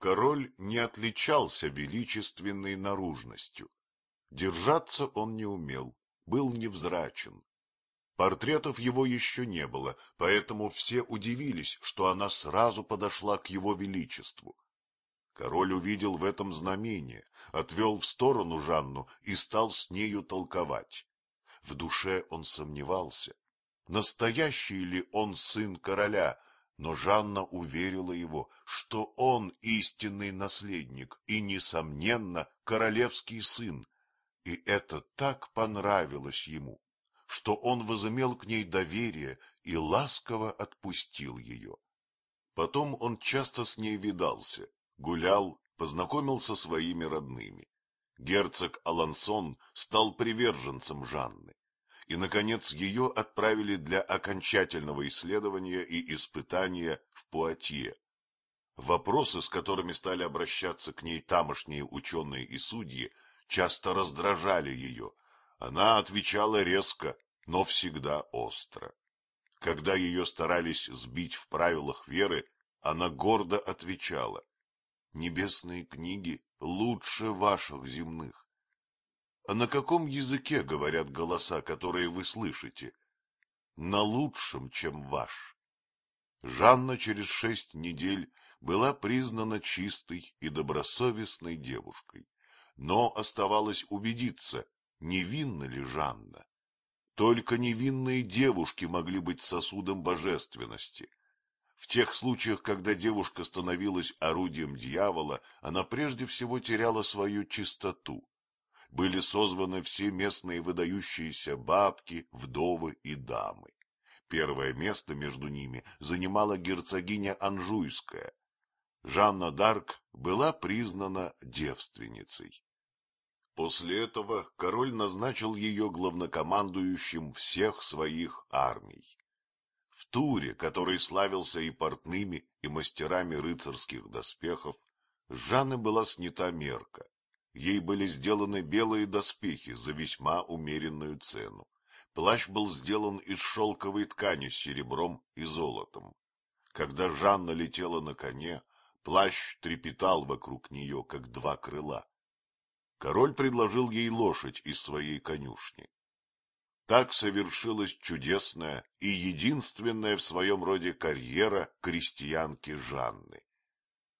Король не отличался величественной наружностью. Держаться он не умел, был невзрачен. Портретов его еще не было, поэтому все удивились, что она сразу подошла к его величеству. Король увидел в этом знамение, отвел в сторону Жанну и стал с нею толковать. В душе он сомневался, настоящий ли он сын короля, но Жанна уверила его, что он истинный наследник и, несомненно, королевский сын. И это так понравилось ему, что он возымел к ней доверие и ласково отпустил ее. Потом он часто с ней видался, гулял, познакомился со своими родными. Герцог Алансон стал приверженцем Жанны, и, наконец, ее отправили для окончательного исследования и испытания в Пуатье. Вопросы, с которыми стали обращаться к ней тамошние ученые и судьи, часто раздражали ее, она отвечала резко, но всегда остро. Когда ее старались сбить в правилах веры, она гордо отвечала. Небесные книги лучше ваших земных. А на каком языке говорят голоса, которые вы слышите? На лучшем, чем ваш. Жанна через шесть недель была признана чистой и добросовестной девушкой, но оставалось убедиться, невинна ли Жанна. Только невинные девушки могли быть сосудом божественности. В тех случаях, когда девушка становилась орудием дьявола, она прежде всего теряла свою чистоту. Были созваны все местные выдающиеся бабки, вдовы и дамы. Первое место между ними занимала герцогиня Анжуйская. Жанна Дарк была признана девственницей. После этого король назначил ее главнокомандующим всех своих армий. В Туре, который славился и портными, и мастерами рыцарских доспехов, с Жанны была снята мерка. Ей были сделаны белые доспехи за весьма умеренную цену. Плащ был сделан из шелковой ткани с серебром и золотом. Когда Жанна летела на коне, плащ трепетал вокруг нее, как два крыла. Король предложил ей лошадь из своей конюшни. Так совершилась чудесная и единственная в своем роде карьера крестьянки Жанны.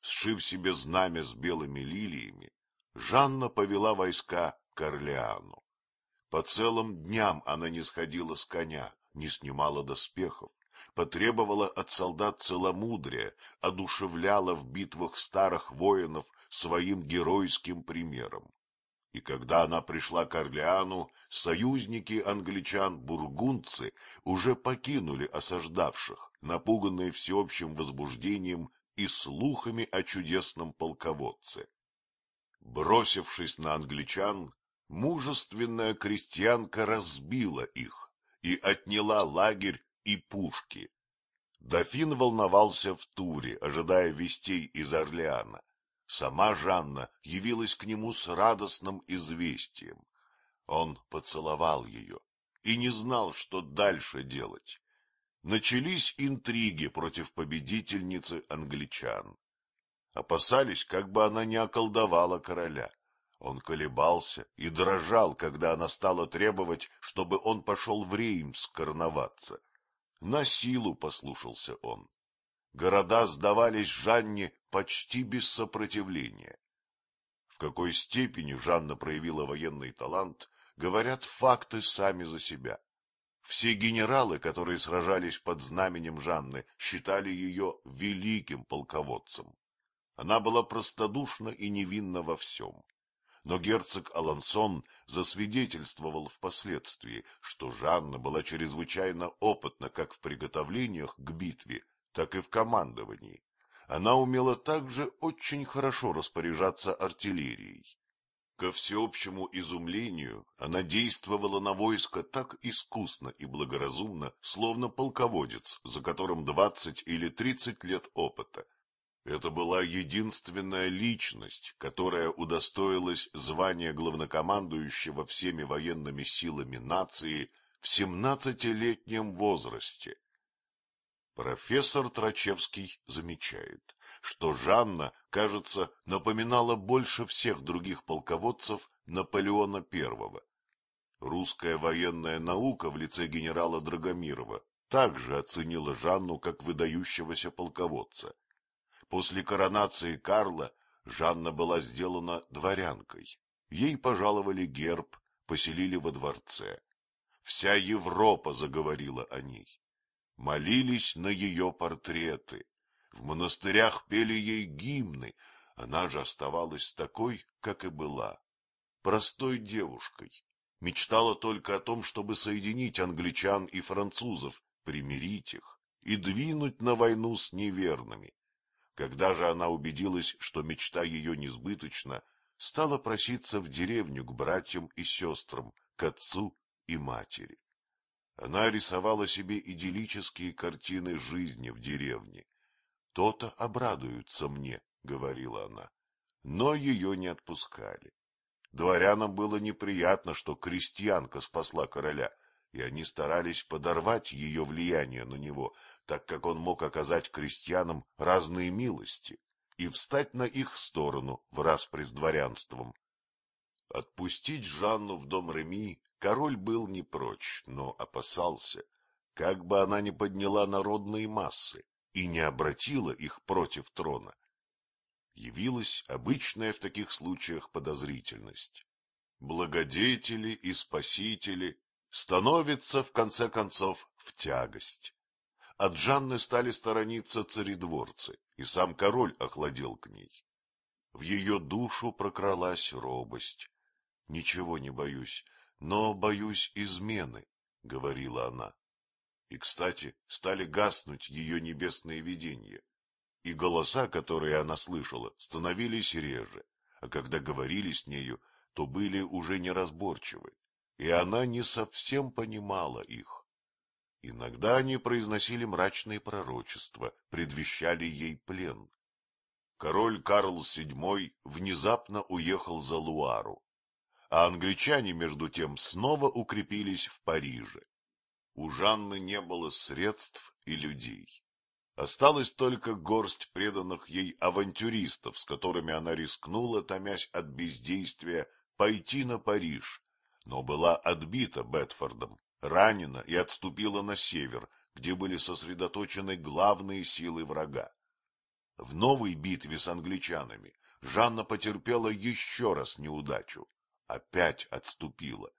Сшив себе знамя с белыми лилиями, Жанна повела войска к Орлеану. По целым дням она не сходила с коня, не снимала доспехов, потребовала от солдат целомудрия, одушевляла в битвах старых воинов своим геройским примером. И когда она пришла к Орлеану, союзники англичан-бургундцы уже покинули осаждавших, напуганные всеобщим возбуждением и слухами о чудесном полководце. Бросившись на англичан, мужественная крестьянка разбила их и отняла лагерь и пушки. Дофин волновался в туре, ожидая вестей из Орлеана. Сама Жанна явилась к нему с радостным известием. Он поцеловал ее и не знал, что дальше делать. Начались интриги против победительницы англичан. Опасались, как бы она не околдовала короля. Он колебался и дрожал, когда она стала требовать, чтобы он пошел в Реймс короноваться. На силу послушался он. Города сдавались Жанне почти без сопротивления. В какой степени Жанна проявила военный талант, говорят факты сами за себя. Все генералы, которые сражались под знаменем Жанны, считали ее великим полководцем. Она была простодушна и невинна во всем. Но герцог Алансон засвидетельствовал впоследствии, что Жанна была чрезвычайно опытна как в приготовлениях к битве, так и в командовании. Она умела также очень хорошо распоряжаться артиллерией. Ко всеобщему изумлению она действовала на войско так искусно и благоразумно, словно полководец, за которым двадцать или тридцать лет опыта. Это была единственная личность, которая удостоилась звания главнокомандующего всеми военными силами нации в семнадцатилетнем возрасте. Профессор Трачевский замечает, что Жанна, кажется, напоминала больше всех других полководцев Наполеона I. Русская военная наука в лице генерала Драгомирова также оценила Жанну как выдающегося полководца. После коронации Карла Жанна была сделана дворянкой. Ей пожаловали герб, поселили во дворце. Вся Европа заговорила о ней. Молились на ее портреты. В монастырях пели ей гимны. Она же оставалась такой, как и была. Простой девушкой. Мечтала только о том, чтобы соединить англичан и французов, примирить их и двинуть на войну с неверными. Когда же она убедилась, что мечта ее несбыточна, стала проситься в деревню к братьям и сестрам, к отцу и матери. Она рисовала себе идиллические картины жизни в деревне. То-то обрадуются мне, — говорила она. Но ее не отпускали. Дворянам было неприятно, что крестьянка спасла короля, и они старались подорвать ее влияние на него, так как он мог оказать крестьянам разные милости и встать на их сторону в распри с дворянством. Отпустить Жанну в дом Реми король был не прочь, но опасался, как бы она не подняла народные массы и не обратила их против трона. Явилась обычная в таких случаях подозрительность. Благодетели и спасители становятся, в конце концов, в тягость. От Жанны стали сторониться царедворцы, и сам король охладел к ней. В ее душу прокралась робость. — Ничего не боюсь, но боюсь измены, — говорила она. И, кстати, стали гаснуть ее небесные видения, и голоса, которые она слышала, становились реже, а когда говорили с нею, то были уже неразборчивы, и она не совсем понимала их. Иногда они произносили мрачные пророчества, предвещали ей плен. Король Карл VII внезапно уехал за Луару, а англичане, между тем, снова укрепились в Париже. У Жанны не было средств и людей. Осталась только горсть преданных ей авантюристов, с которыми она рискнула, томясь от бездействия, пойти на Париж, но была отбита Бетфордом, ранена и отступила на север, где были сосредоточены главные силы врага. В новой битве с англичанами Жанна потерпела еще раз неудачу, опять отступила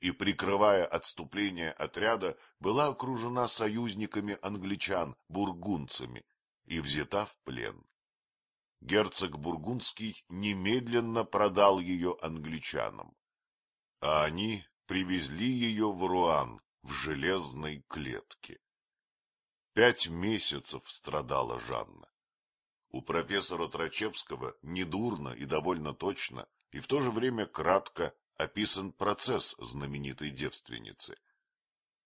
и, прикрывая отступление отряда, была окружена союзниками англичан, бургунцами, и взята в плен. Герцог Бургундский немедленно продал ее англичанам, а они привезли ее в Руан в железной клетке. Пять месяцев страдала Жанна. У профессора Трачевского недурно и довольно точно, и в то же время кратко описан процесс знаменитой девственницы.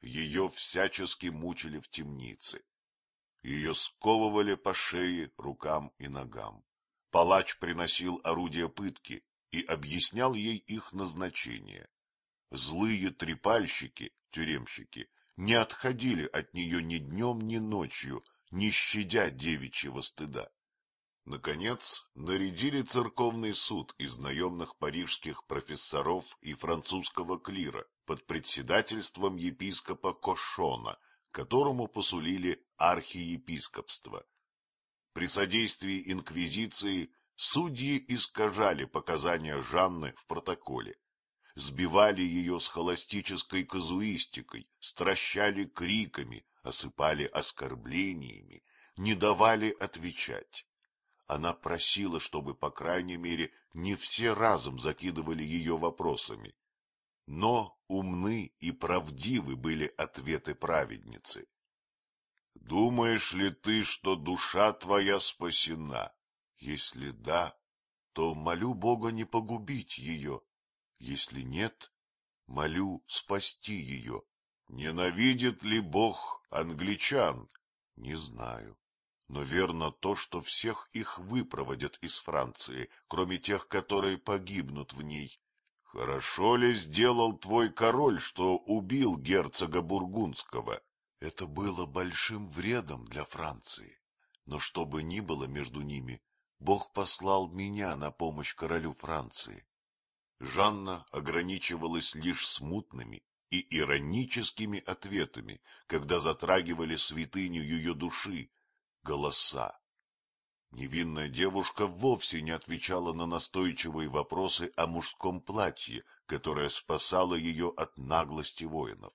Ее всячески мучили в темнице. Ее сковывали по шее, рукам и ногам. Палач приносил орудия пытки и объяснял ей их назначение. Злые трепальщики, тюремщики, не отходили от нее ни днем, ни ночью, не щадя девичьего стыда. Наконец, нарядили церковный суд из наемных парижских профессоров и французского клира под председательством епископа Кошона, которому посулили архиепископство. При содействии инквизиции судьи искажали показания Жанны в протоколе, сбивали ее с холостической казуистикой, стращали криками, осыпали оскорблениями, не давали отвечать. Она просила, чтобы, по крайней мере, не все разом закидывали ее вопросами. Но умны и правдивы были ответы праведницы. Думаешь ли ты, что душа твоя спасена? Если да, то молю Бога не погубить ее. Если нет, молю спасти ее. Ненавидит ли Бог англичан? Не знаю но верно то, что всех их выпроводят из Франции, кроме тех, которые погибнут в ней. Хорошо ли сделал твой король, что убил герцога Бургундского? Это было большим вредом для Франции. Но что бы ни было между ними, Бог послал меня на помощь королю Франции. Жанна ограничивалась лишь смутными и ироническими ответами, когда затрагивали святыню ее души, голоса. Невинная девушка вовсе не отвечала на настойчивые вопросы о мужском платье, которое спасало ее от наглости воинов.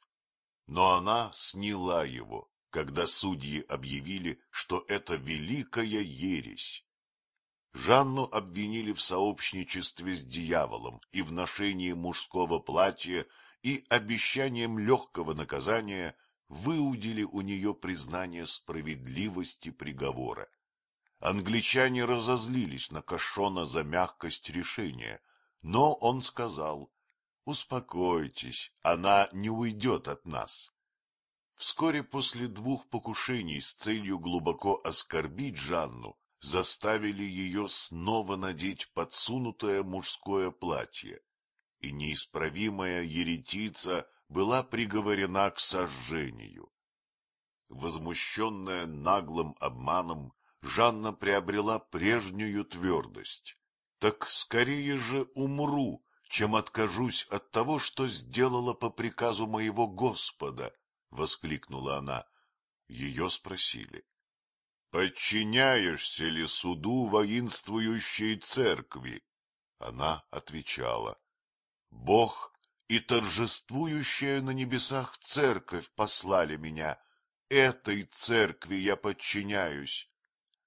Но она сняла его, когда судьи объявили, что это великая ересь. Жанну обвинили в сообщничестве с дьяволом и в ношении мужского платья и обещанием легкого наказания выудили у нее признание справедливости приговора. Англичане разозлились на Кашона за мягкость решения, но он сказал, «Успокойтесь, она не уйдет от нас». Вскоре после двух покушений с целью глубоко оскорбить Жанну, заставили ее снова надеть подсунутое мужское платье, и неисправимая еретица была приговорена к сожжению. Возмущенная наглым обманом, Жанна приобрела прежнюю твердость. Так скорее же умру, чем откажусь от того, что сделала по приказу моего Господа, — воскликнула она. Ее спросили. — Подчиняешься ли суду воинствующей церкви? Она отвечала. — Бог и торжествующая на небесах церковь послали меня. Этой церкви я подчиняюсь.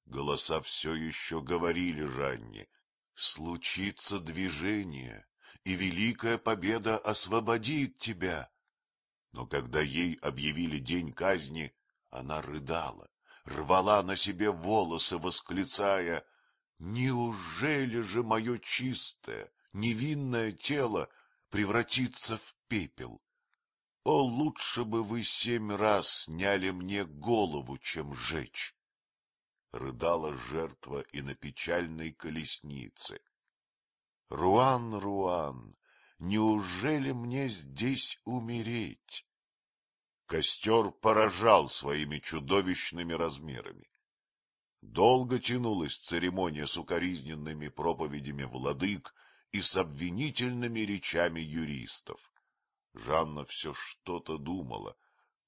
Голоса все еще говорили Жанне. Случится движение, и великая победа освободит тебя. Но когда ей объявили день казни, она рыдала, рвала на себе волосы, восклицая, «Неужели же мое чистое, невинное тело превратится в пепел? О, лучше бы вы семь раз сняли мне голову, чем жечь!» рыдала жертва и на печальной колеснице. Руан, Руан, неужели мне здесь умереть? Костер поражал своими чудовищными размерами. Долго тянулась церемония с укоризненными проповедями владык и с обвинительными речами юристов. Жанна все что-то думала,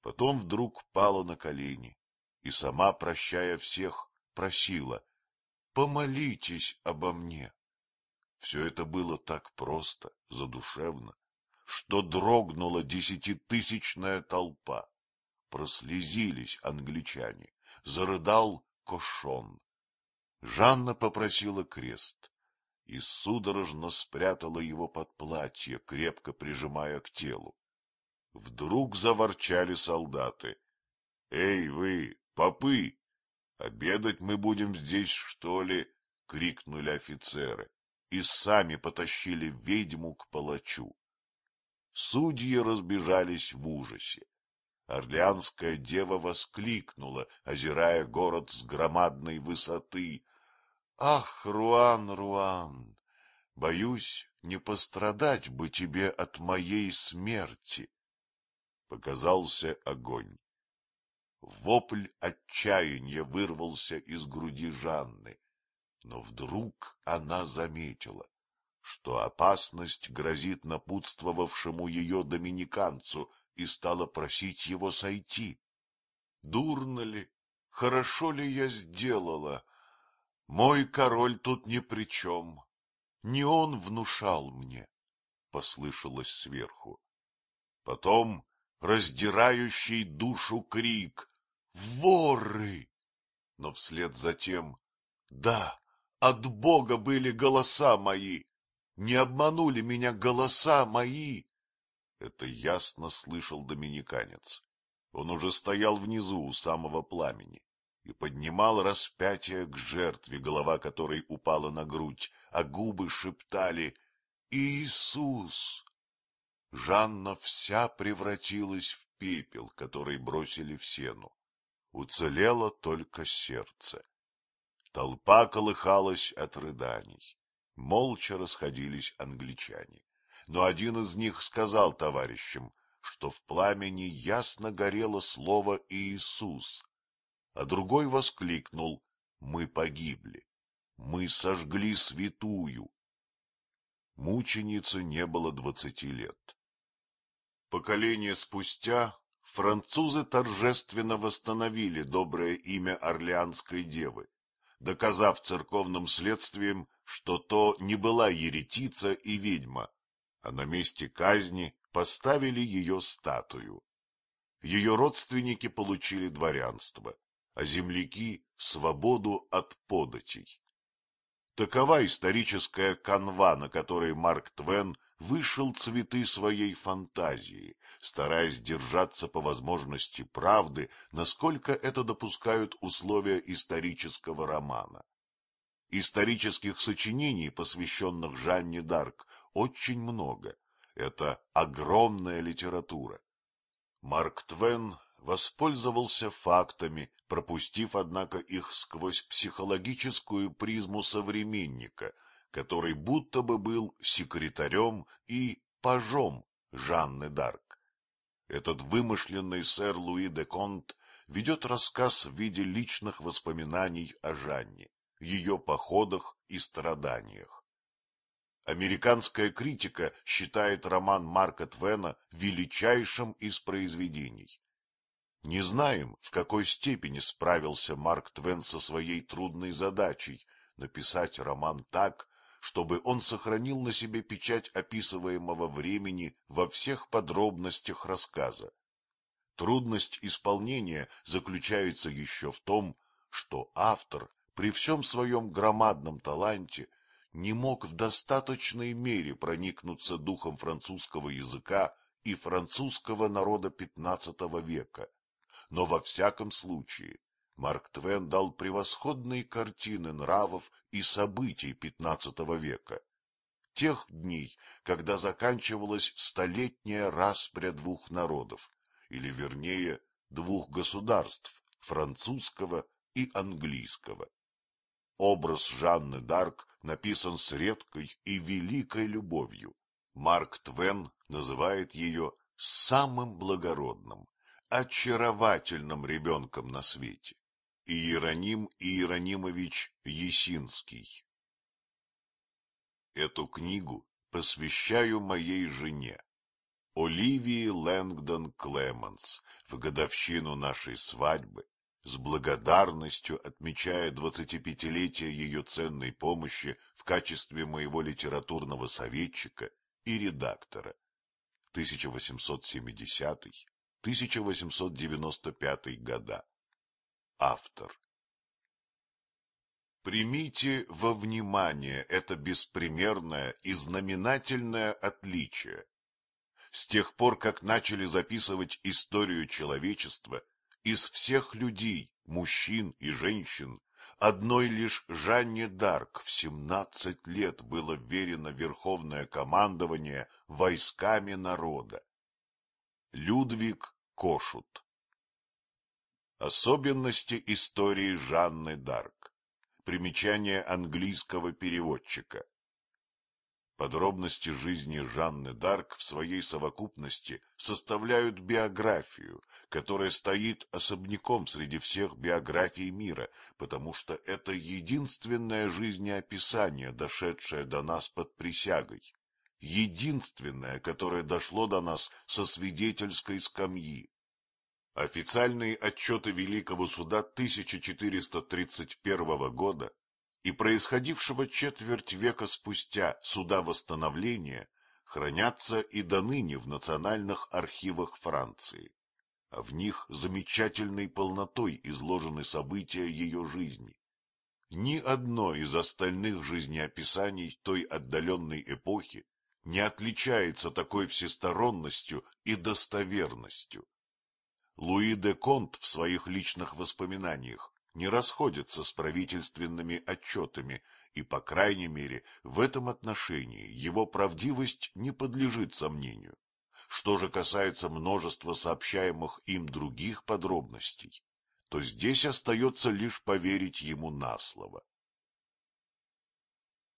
потом вдруг пала на колени и, сама прощая всех, просила «Помолитесь обо мне». Все это было так просто, задушевно, что дрогнула десятитысячная толпа. Прослезились англичане, зарыдал Кошон. Жанна попросила крест и судорожно спрятала его под платье, крепко прижимая к телу. Вдруг заворчали солдаты. — Эй, вы, попы, Обедать мы будем здесь, что ли? — крикнули офицеры и сами потащили ведьму к палачу. Судьи разбежались в ужасе. Орлеанская дева воскликнула, озирая город с громадной высоты. — Ах, Руан, Руан, боюсь, не пострадать бы тебе от моей смерти. Показался огонь. Вопль отчаяния вырвался из груди Жанны, но вдруг она заметила, что опасность грозит напутствовавшему ее доминиканцу и стала просить его сойти. Дурно ли, хорошо ли я сделала? Мой король тут ни при чем. Не он внушал мне, — послышалось сверху. Потом раздирающий душу крик воры! Но вслед за тем, да, от Бога были голоса мои, не обманули меня голоса мои. Это ясно слышал доминиканец. Он уже стоял внизу у самого пламени и поднимал распятие к жертве, голова которой упала на грудь, а губы шептали «Иисус!». Жанна вся превратилась в пепел, который бросили в сену уцелело только сердце. Толпа колыхалась от рыданий. Молча расходились англичане. Но один из них сказал товарищам, что в пламени ясно горело слово «Иисус», а другой воскликнул мы погибли. Мы сожгли святую. Мученице не было двадцати лет. Поколение спустя французы торжественно восстановили доброе имя Орлеанской девы, доказав церковным следствием, что то не была еретица и ведьма, а на месте казни поставили ее статую. Ее родственники получили дворянство, а земляки — свободу от податей. Такова историческая канва, на которой Марк Твен вышел цветы своей фантазии, стараясь держаться по возможности правды, насколько это допускают условия исторического романа. Исторических сочинений, посвященных Жанне Дарк, очень много. Это огромная литература. Марк Твен воспользовался фактами, пропустив, однако, их сквозь психологическую призму современника, который будто бы был секретарем и пажом Жанны Дарк. Этот вымышленный сэр Луи де Конт ведет рассказ в виде личных воспоминаний о Жанне, ее походах и страданиях. Американская критика считает роман Марка Твена величайшим из произведений. Не знаем, в какой степени справился Марк Твен со своей трудной задачей написать роман так, чтобы он сохранил на себе печать описываемого времени во всех подробностях рассказа. Трудность исполнения заключается еще в том, что автор при всем своем громадном таланте не мог в достаточной мере проникнуться духом французского языка и французского народа XV века но во всяком случае Марк Твен дал превосходные картины нравов и событий XV века, тех дней, когда заканчивалась столетняя распря двух народов, или, вернее, двух государств, французского и английского. Образ Жанны Дарк написан с редкой и великой любовью. Марк Твен называет ее самым благородным, очаровательным ребенком на свете. Иероним Иеронимович Есинский. Эту книгу посвящаю моей жене, Оливии Лэнгдон Клеменс, в годовщину нашей свадьбы, с благодарностью отмечая двадцатипятилетие ее ценной помощи в качестве моего литературного советчика и редактора. 1870 1895 года. Автор. Примите во внимание это беспримерное и знаменательное отличие. С тех пор, как начали записывать историю человечества, из всех людей, мужчин и женщин, одной лишь Жанне Дарк в семнадцать лет было верено верховное командование войсками народа. Людвиг Кошут Особенности истории Жанны Дарк. Примечание английского переводчика. Подробности жизни Жанны Дарк в своей совокупности составляют биографию, которая стоит особняком среди всех биографий мира, потому что это единственное жизнеописание, дошедшее до нас под присягой. Единственное, которое дошло до нас со свидетельской скамьи. Официальные отчеты Великого суда 1431 года и происходившего четверть века спустя суда восстановления хранятся и до ныне в национальных архивах Франции, а в них замечательной полнотой изложены события ее жизни. Ни одно из остальных жизнеописаний той отдаленной эпохи не отличается такой всесторонностью и достоверностью. Луи де Конт в своих личных воспоминаниях не расходится с правительственными отчетами, и, по крайней мере, в этом отношении его правдивость не подлежит сомнению. Что же касается множества сообщаемых им других подробностей, то здесь остается лишь поверить ему на слово.